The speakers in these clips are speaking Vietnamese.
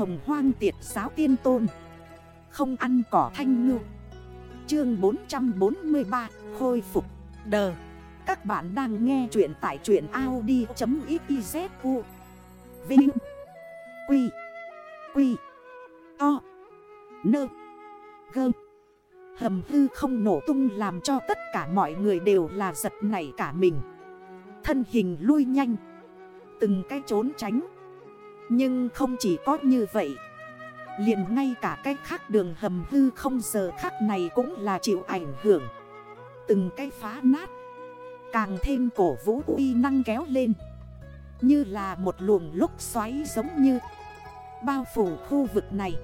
hồng hoang tiệt giáo tiên tôn. Không ăn cỏ thanh ngư. Chương 443 Khôi phục. Đờ. Các bạn đang nghe chuyện tại chuyện Audi.xyzu Vinh. Quy. Quy. To Nơ Gơ Hầm hư không nổ tung làm cho tất cả mọi người đều là giật nảy cả mình. Thân hình lui nhanh. Từng cái trốn tránh. Nhưng không chỉ có như vậy. Liền ngay cả cái khác đường hầm hư không giờ khắc này cũng là chịu ảnh hưởng. Từng cái phá nát. Càng thêm cổ vũ uy năng kéo lên. Như là một luồng lúc xoáy giống như. Bao phủ khu vực này.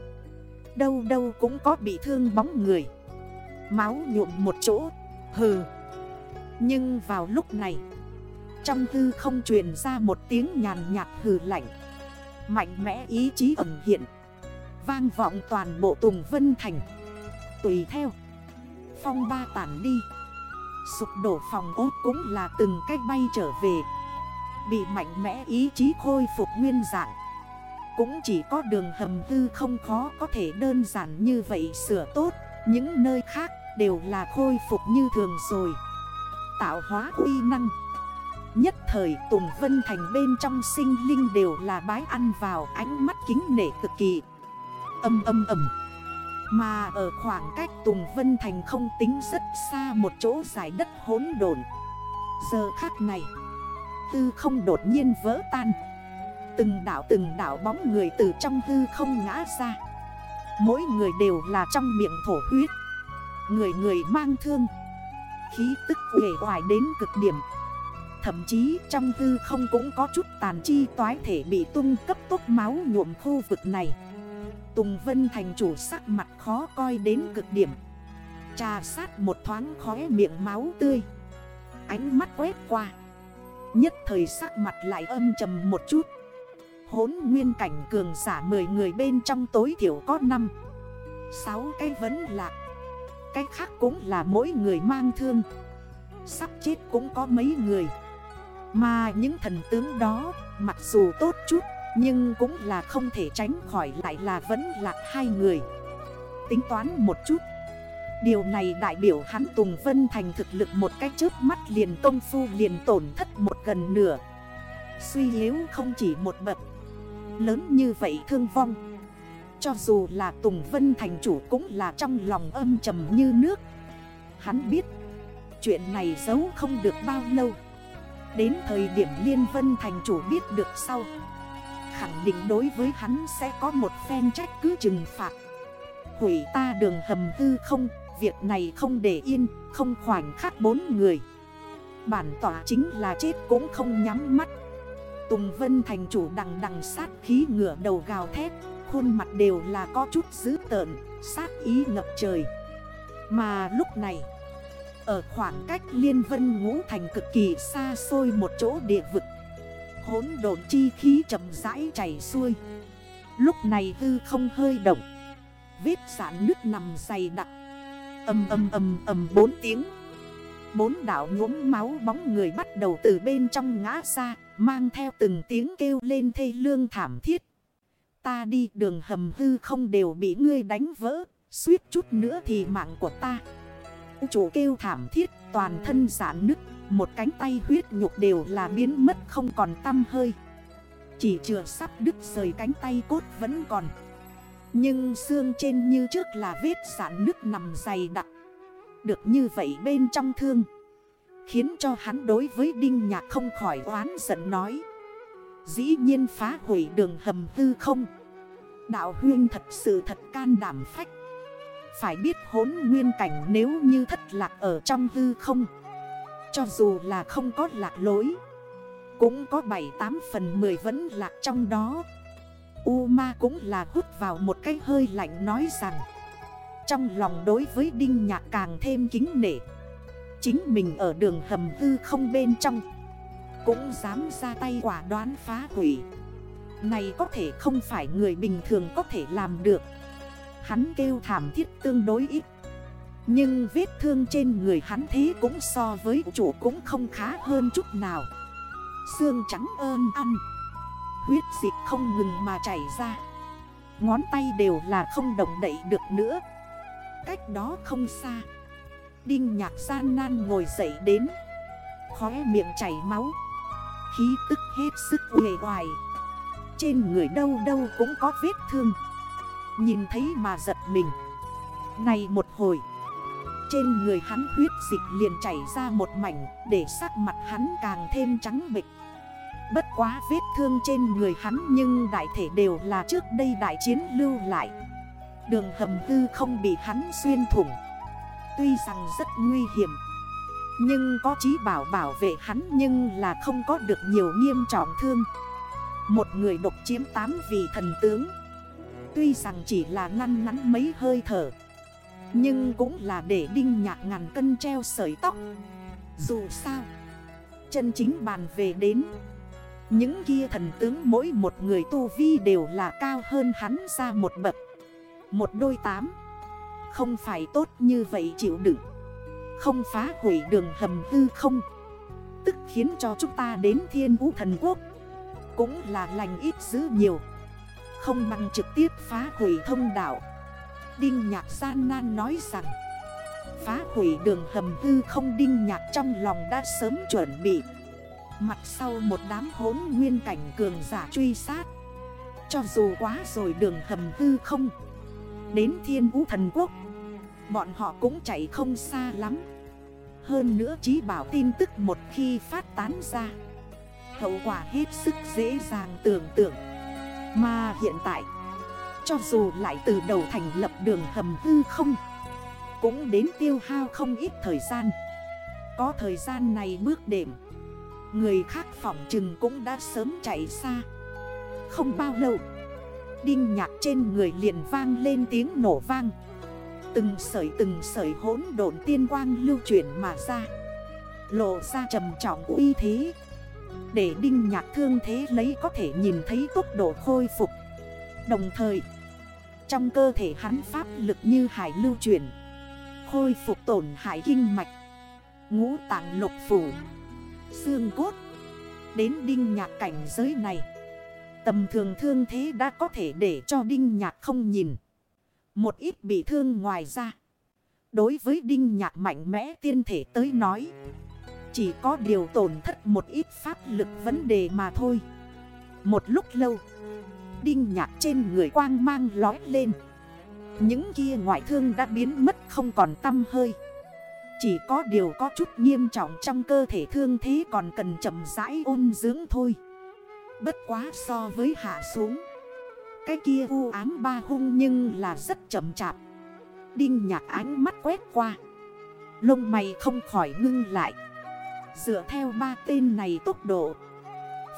Đâu đâu cũng có bị thương bóng người. Máu nhuộm một chỗ. Hừ. Nhưng vào lúc này, Trong hư không truyền ra một tiếng nhàn nhạt hừ lạnh. Mạnh mẽ ý chí ẩn hiện. Vang vọng toàn bộ Tùng Vân Thành. Tùy theo, Phong ba tản đi. Sụp đổ phòng ốt cũng là từng cách bay trở về. Bị mạnh mẽ ý chí khôi phục nguyên dạng. Cũng chỉ có đường hầm tư không khó có thể đơn giản như vậy sửa tốt. Những nơi khác đều là khôi phục như thường rồi. Tạo hóa uy năng. Nhất thời Tùng Vân Thành bên trong sinh linh đều là bái ăn vào ánh mắt kính nể cực kỳ. Âm âm âm. Mà ở khoảng cách Tùng Vân Thành không tính rất xa một chỗ giải đất hỗn đồn Giờ khắc này, Tư không đột nhiên vỡ tan. Từng đảo từng đảo bóng người từ trong tư không ngã ra. Mỗi người đều là trong miệng thổ huyết. Người người mang thương. Khí tức uể hoài đến cực điểm. Thậm chí trong tư không cũng có chút tàn chi toái thể bị tung cấp tốt máu nhuộm khu vực này. Tùng Vân thành chủ sắc mặt khó coi đến cực điểm. Trà sát một thoáng khóe miệng máu tươi. Ánh mắt quét qua. Nhất thời sắc mặt lại âm trầm một chút. Hốn nguyên cảnh cường giả 10 người bên trong tối thiểu có 5 6 cái vấn lạc. Cái khác cũng là mỗi người mang thương. Sắp chết cũng có mấy người. Mà những thần tướng đó, Mặc dù tốt chút, Nhưng cũng là không thể tránh khỏi lại là vẫn lạc hai người. Tính toán một chút. Điều này đại biểu hắn Tùng Vân Thành thực lực một cách trước mắt liền công phu liền tổn thất một gần nửa. Suy yếu không chỉ một bậc. Lớn như vậy thương vong. Cho dù là Tùng Vân Thành chủ cũng là trong lòng âm trầm như nước. Hắn biết, Chuyện này giấu không được bao lâu. Đến thời điểm Liên Vân Thành chủ biết được sau, Khẳng định đối với hắn sẽ có một phen trách cứ trừng phạt. Hủy ta đường hầm hư không, Việc này không để yên, Không khoảnh khắc bốn người. Bản tỏa chính là chết cũng không nhắm mắt. Tùng Vân thành chủ đằng đằng sát khí ngửa đầu gào thét, Khuôn mặt đều là có chút dữ tợn, Sát ý ngập trời. Mà lúc này ở khoảng cách liên vân ngũ thành cực kỳ xa xôi một chỗ địa vực. Hốn độn chi khí chậm rãi chảy xuôi. Lúc này hư không hơi động. Vết sản nước nằm dày đặc. Âm âm âm âm bốn tiếng. Bốn đảo nhuốm máu bóng người bắt đầu từ bên trong ngã ra, Mang theo từng tiếng kêu lên thê lương thảm thiết. Ta đi, đường hầm hư không đều bị ngươi đánh vỡ, Suýt chút nữa thì mạng của ta. Chủ kêu thảm thiết, toàn thân giãn nứt, Một cánh tay huyết nhục đều là biến mất không còn tâm hơi. Chỉ chưa sắp đứt rời cánh tay cốt vẫn còn. Nhưng xương trên như trước là vết giãn nứt nằm dày đặc. Được như vậy bên trong thương, Khiến cho hắn đối với Đinh Nhạc không khỏi oán giận nói. Dĩ nhiên phá hủy đường hầm tư không. Đạo huyên thật sự thật can đảm phách. Phải biết hốn nguyên cảnh nếu như thất lạc ở trong hư không. Cho dù là không có lạc lối, Cũng có 7-8 phần 10 vẫn lạc trong đó. U ma cũng là hút vào một cái hơi lạnh nói rằng, Trong lòng đối với Đinh Nhạc càng thêm kính nể. Chính mình ở đường hầm hư không bên trong, Cũng dám ra tay quả đoán phá hủy. Này có thể không phải người bình thường có thể làm được. Hắn kêu thảm thiết tương đối ít. Nhưng vết thương trên người hắn thế cũng so với chủ cũng không khá hơn chút nào. Xương trắng ơn ăn. Huyết dịch không ngừng mà chảy ra. Ngón tay đều là không động đậy được nữa. Cách đó không xa. Đinh nhạc gian nan ngồi dậy đến. Khóe miệng chảy máu. Khí tức hết sức uể hoài Trên người đâu đâu cũng có vết thương. Nhìn thấy mà giật mình. Này một hồi, Trên người hắn huyết dịch liền chảy ra một mảnh, Để sắc mặt hắn càng thêm trắng bịch Bất quá vết thương trên người hắn Nhưng đại thể đều là trước đây đại chiến lưu lại. Đường hầm tư không bị hắn xuyên thủng. Tuy rằng rất nguy hiểm, Nhưng có chí bảo bảo vệ hắn Nhưng là không có được nhiều nghiêm trọng thương. Một người độc chiếm 8 vị thần tướng. Tuy rằng chỉ là ngăn ngắn mấy hơi thở, Nhưng cũng là để đinh nhạc ngàn cân treo sợi tóc. Dù sao, Chân chính bàn về đến, Những kia thần tướng mỗi một người tu vi đều là cao hơn hắn ra một bậc, Một đôi tám. Không phải tốt như vậy chịu đựng, Không phá hủy đường hầm hư không. Tức khiến cho chúng ta đến thiên vũ thần quốc, Cũng là lành ít dữ nhiều không bằng trực tiếp phá hủy thông đạo. Đinh nhạc gian nan nói rằng, Phá hủy đường hầm hư không đinh nhạc trong lòng đã sớm chuẩn bị. Mặt sau một đám hốn nguyên cảnh cường giả truy sát. Cho dù quá rồi đường hầm hư không, Đến thiên vũ thần quốc, Bọn họ cũng chạy không xa lắm. Hơn nữa trí bảo tin tức một khi phát tán ra, Hậu quả hết sức dễ dàng tưởng tượng mà hiện tại. Cho dù lại từ đầu thành lập đường hầm hư không, Cũng đến tiêu hao không ít thời gian. Có thời gian này bước đệm, Người khác phỏng chừng cũng đã sớm chạy xa. Không bao lâu, Đinh nhạc trên người liền vang lên tiếng nổ vang. Từng sợi từng sợi hỗn độn tiên quang lưu chuyển mà ra. Lộ ra trầm trọng uy thế để đinh nhạc thương thế lấy có thể nhìn thấy tốc độ khôi phục. Đồng thời, Trong cơ thể hắn pháp lực như hải lưu chuyển, Khôi phục tổn hại kinh mạch, Ngũ tạng lục phủ, Xương cốt. Đến đinh nhạc cảnh giới này, Tầm thường thương thế đã có thể để cho đinh nhạc không nhìn. Một ít bị thương ngoài ra. Đối với đinh nhạc mạnh mẽ tiên thể tới nói chỉ có điều tổn thất một ít pháp lực vấn đề mà thôi. Một lúc lâu, Đinh nhạc trên người quang mang lói lên. Những kia ngoại thương đã biến mất không còn tâm hơi. Chỉ có điều có chút nghiêm trọng trong cơ thể thương thế còn cần chậm rãi ôn dưỡng thôi. Bất quá so với hạ xuống, Cái kia u ám ba hung nhưng là rất chậm chạp. Đinh nhạc ánh mắt quét qua. Lông mày không khỏi ngưng lại. Dựa theo ba tên này tốc độ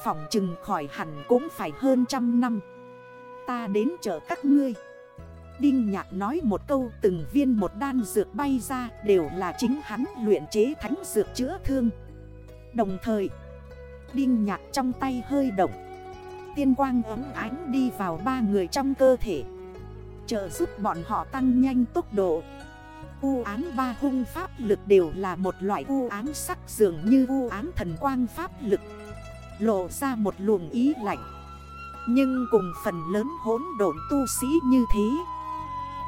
Phỏng chừng khỏi hẳn cũng phải hơn trăm năm. Ta đến chở các ngươi. Đinh nhạc nói một câu, từng viên một đan dược bay ra, Đều là chính hắn luyện chế thánh dược chữa thương. Đồng thời, Đinh nhạc trong tay hơi động, Tiên quang ấm ánh đi vào ba người trong cơ thể. Trợ giúp bọn họ tăng nhanh tốc độ. U án ba hung pháp lực đều là một loại u án sắc dường như u án thần quang pháp lực. Lộ ra một luồng ý lạnh. Nhưng cùng phần lớn hỗn độn tu sĩ như thế,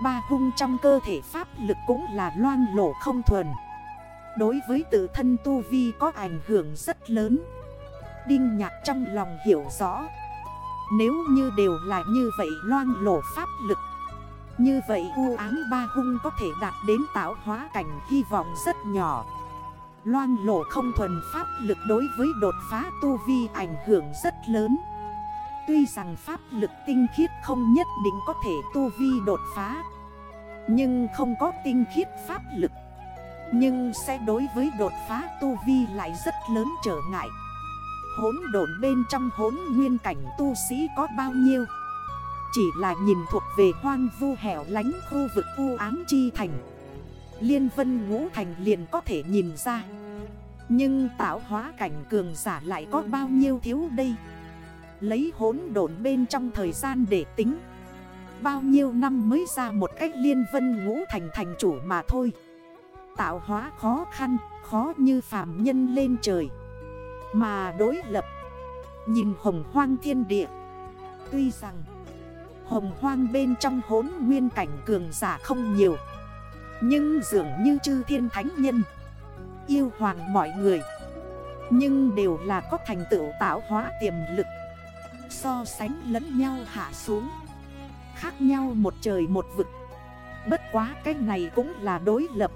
Ba hung trong cơ thể pháp lực cũng là loan lộ không thuần. Đối với tự thân tu vi có ảnh hưởng rất lớn. Đinh nhạc trong lòng hiểu rõ, Nếu như đều là như vậy loan lộ pháp lực như vậy, u ám ba hung có thể đạt đến tạo hóa cảnh hy vọng rất nhỏ. Loan lộ không thuần pháp lực đối với đột phá tu vi ảnh hưởng rất lớn. Tuy rằng pháp lực tinh khiết không nhất định có thể tu vi đột phá, Nhưng không có tinh khiết pháp lực. Nhưng sẽ đối với đột phá tu vi lại rất lớn trở ngại. Hốn độn bên trong hốn nguyên cảnh tu sĩ có bao nhiêu? Chỉ là nhìn thuộc về hoang vu hẻo lánh khu vực u ám chi thành. Liên vân ngũ thành liền có thể nhìn ra. Nhưng tạo hóa cảnh cường giả lại có bao nhiêu thiếu đây? Lấy hốn độn bên trong thời gian để tính. Bao nhiêu năm mới ra một cách liên vân ngũ thành thành chủ mà thôi. Tạo hóa khó khăn, khó như phàm nhân lên trời. Mà đối lập. Nhìn hồng hoang thiên địa. Tuy rằng Hồng hoang bên trong hốn nguyên cảnh cường giả không nhiều. Nhưng dường như chư thiên thánh nhân, Yêu hoàng mọi người, Nhưng đều là có thành tựu tạo hóa tiềm lực, So sánh lẫn nhau hạ xuống, Khác nhau một trời một vực. Bất quá cái này cũng là đối lập,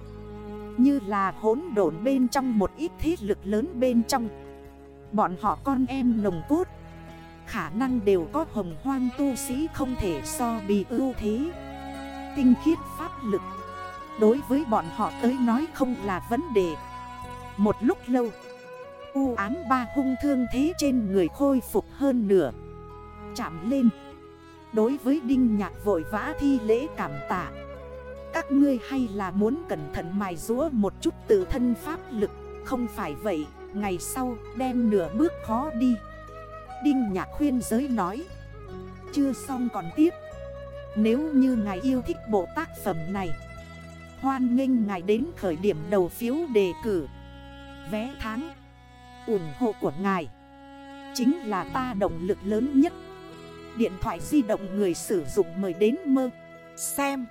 Như là hỗn độn bên trong một ít thế lực lớn bên trong. Bọn họ con em nồng cốt Khả năng đều có hồng hoang tu sĩ không thể so bị ưu thế. Tinh khiết pháp lực. Đối với bọn họ tới nói không là vấn đề. Một lúc lâu U án ba hung thương thế trên người khôi phục hơn nửa. Chạm lên. Đối với Đinh Nhạc vội vã thi lễ cảm tạ. Các ngươi hay là muốn cẩn thận mài rúa một chút tự thân pháp lực. Không phải vậy, ngày sau đem nửa bước khó đi. Đinh Nhạc khuyên giới nói. Chưa xong còn tiếp. Nếu như ngài yêu thích bộ tác phẩm này, Hoan nghênh ngài đến khởi điểm đầu phiếu đề cử. Vé tháng ủng hộ của ngài Chính là ta động lực lớn nhất. Điện thoại di động người sử dụng mời đến mơ Xem.